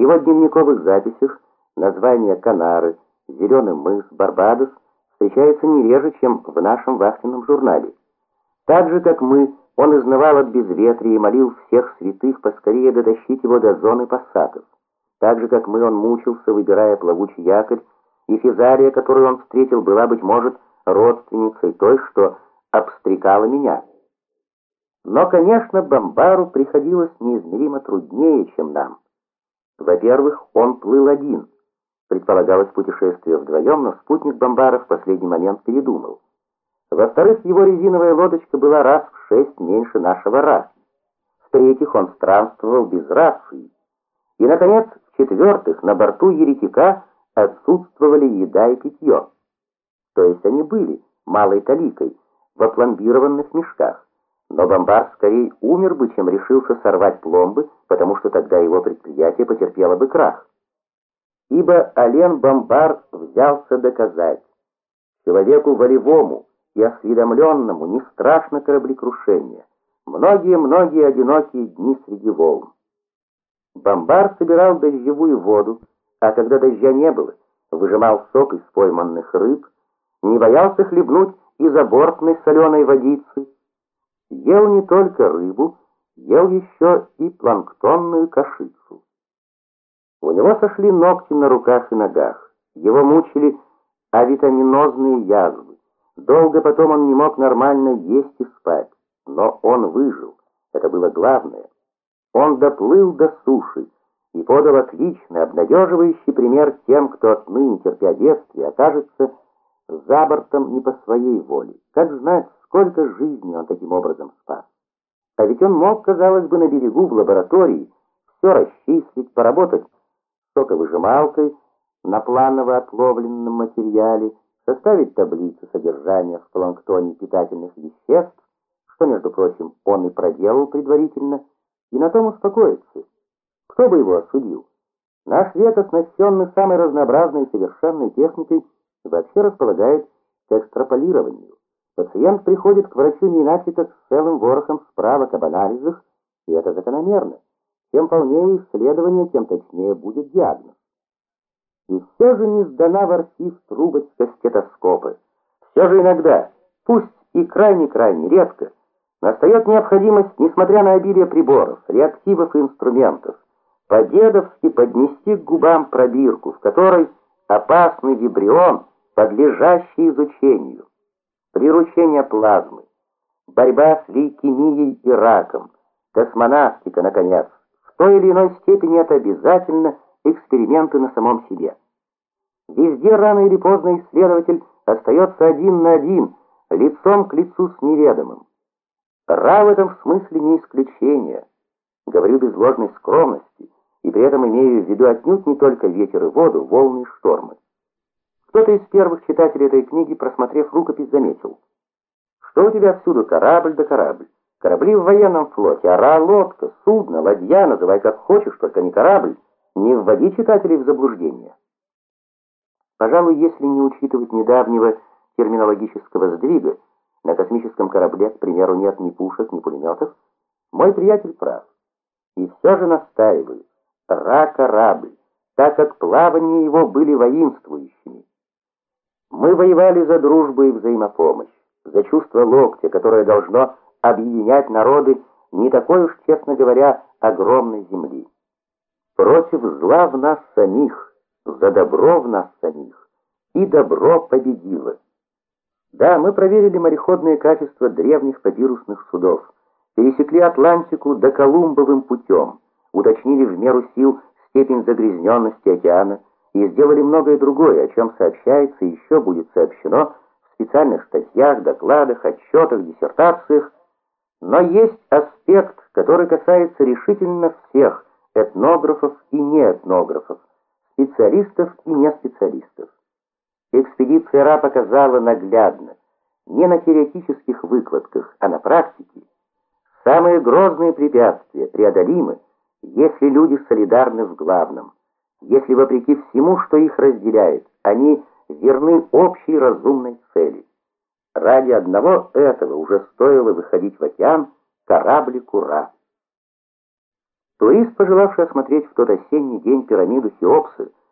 его дневниковых записях названия Канары, Зеленый мыс, Барбадос встречаются не реже, чем в нашем вахтенном журнале. Так же, как мы, он изнывал от безветрия и молил всех святых поскорее дотащить его до зоны пассатов. Так же, как мы, он мучился, выбирая плавучий якорь, и Физария, которую он встретил, была, быть может, родственницей той, что обстрекала меня. Но, конечно, Бомбару приходилось неизмеримо труднее, чем нам. Во-первых, он плыл один. Предполагалось путешествие вдвоем, но спутник Бомбара в последний момент передумал. Во-вторых, его резиновая лодочка была раз в шесть меньше нашего раз. В-третьих, он странствовал без рации. И, наконец, в-четвертых, на борту еретика отсутствовали еда и питье. То есть они были малой таликой в опломбированных мешках. Но Бомбар скорее умер бы, чем решился сорвать пломбы, потому что тогда его предприятие потерпело бы крах. Ибо Ален Бомбар взялся доказать, человеку волевому и осведомленному не страшно кораблекрушение, многие-многие одинокие дни среди волн. Бомбар собирал дождевую воду, а когда дождя не было, выжимал сок из пойманных рыб, не боялся хлебнуть из забортной соленой водицы, ел не только рыбу, ел еще и планктонную кашицу. У него сошли ногти на руках и ногах, его мучили авитаминозные язвы. Долго потом он не мог нормально есть и спать, но он выжил, это было главное. Он доплыл до суши и подал отличный, обнадеживающий пример тем, кто отныне, терпя бедствие, окажется за бортом не по своей воле. Как знать, сколько жизней он таким образом спас. А ведь он мог, казалось бы, на берегу в лаборатории все расчислить, поработать соковыжималкой на планово отловленном материале, составить таблицу содержания в планктоне питательных веществ, что, между прочим, он и проделал предварительно, и на том успокоиться. Кто бы его осудил? Наш век, оснащенный самой разнообразной и совершенной техникой, вообще располагает к экстраполированию. Пациент приходит к врачу не иначе, как с целым ворохом справок об анализах, и это закономерно. Чем полнее исследование, тем точнее будет диагноз. И все же не сдана в архив трубочка стетоскопы. Все же иногда, пусть и крайне-крайне редко, настает необходимость, несмотря на обилие приборов, реактивов и инструментов, по-дедовски поднести к губам пробирку, в которой опасный вибрион, подлежащий изучению, приручение плазмы, борьба с лейкемией и раком, космонавтика, наконец. В той или иной степени это обязательно эксперименты на самом себе. Везде рано или поздно исследователь остается один на один, лицом к лицу с неведомым. Ра в этом смысле не исключение. Говорю без ложной скромности, и при этом имею в виду отнюдь не только ветер и воду, волны и штормы. Кто-то из первых читателей этой книги, просмотрев рукопись, заметил, что у тебя всюду корабль да корабль. Корабли в военном флоте, ора, лодка, судно, ладья, называй как хочешь, только не корабль. Не вводи читателей в заблуждение. Пожалуй, если не учитывать недавнего терминологического сдвига, на космическом корабле, к примеру, нет ни пушек, ни пулеметов, мой приятель прав. И все же настаиваю, ра-корабль, так как плавания его были воинствующими. Мы воевали за дружбу и взаимопомощь, за чувство локтя, которое должно объединять народы не такой уж, честно говоря, огромной земли. Против зла в нас самих, за добро в нас самих, и добро победило. Да, мы проверили мореходные качества древних папирусных судов, пересекли Атлантику до Колумбовым путем, уточнили в меру сил степень загрязненности океана, и сделали многое другое, о чем сообщается и еще будет сообщено в специальных статьях, докладах, отчетах, диссертациях. Но есть аспект, который касается решительно всех этнографов и неэтнографов, специалистов и неспециалистов. Экспедиция РА показала наглядно, не на теоретических выкладках, а на практике, самые грозные препятствия преодолимы, если люди солидарны в главном – если вопреки всему, что их разделяет, они верны общей разумной цели. Ради одного этого уже стоило выходить в океан кораблику Ра. Турист, пожелавший осмотреть в тот осенний день пирамиду Хеопсы,